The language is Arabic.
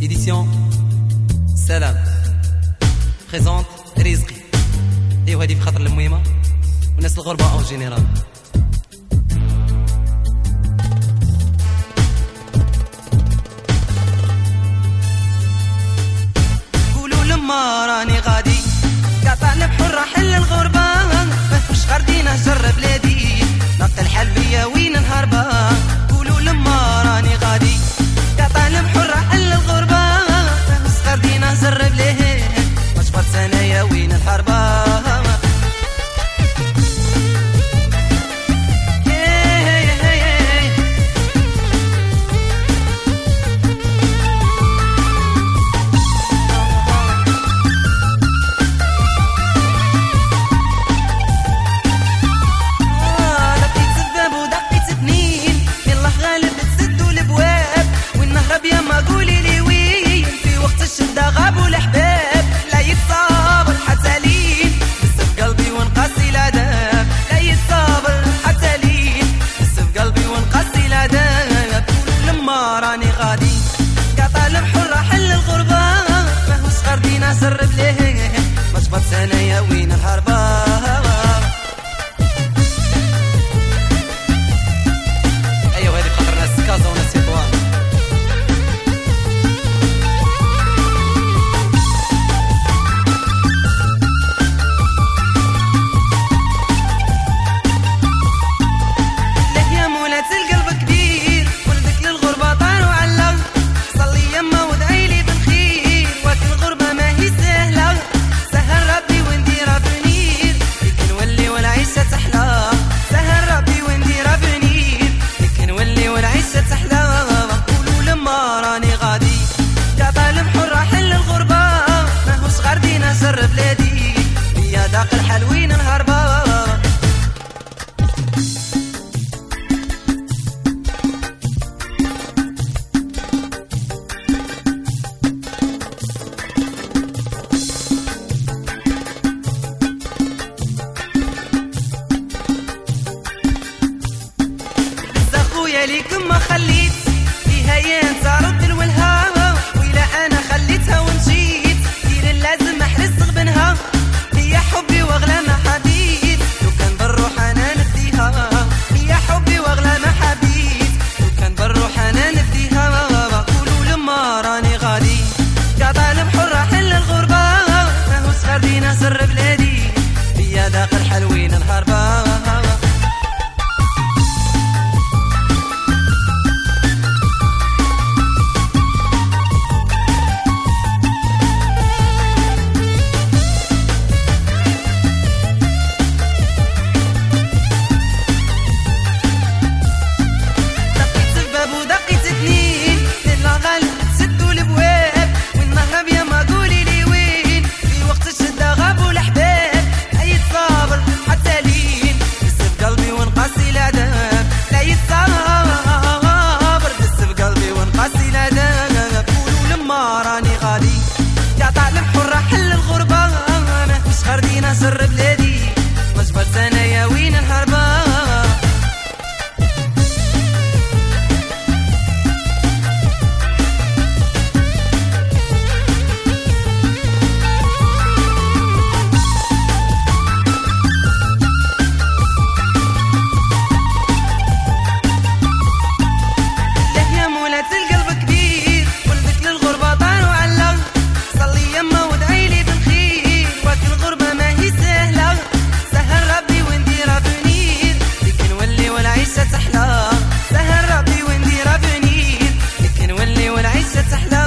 Édition Salam présente Rizri. Et ouais, dit frère le Mouima, on est le en général. سرب ليه بس أنا يا وين الهرب؟ ذاق الحلوين الهربة ليكم ما خليت. فيها ينصار الظل والهوى الوين الهربان عيشة أحلام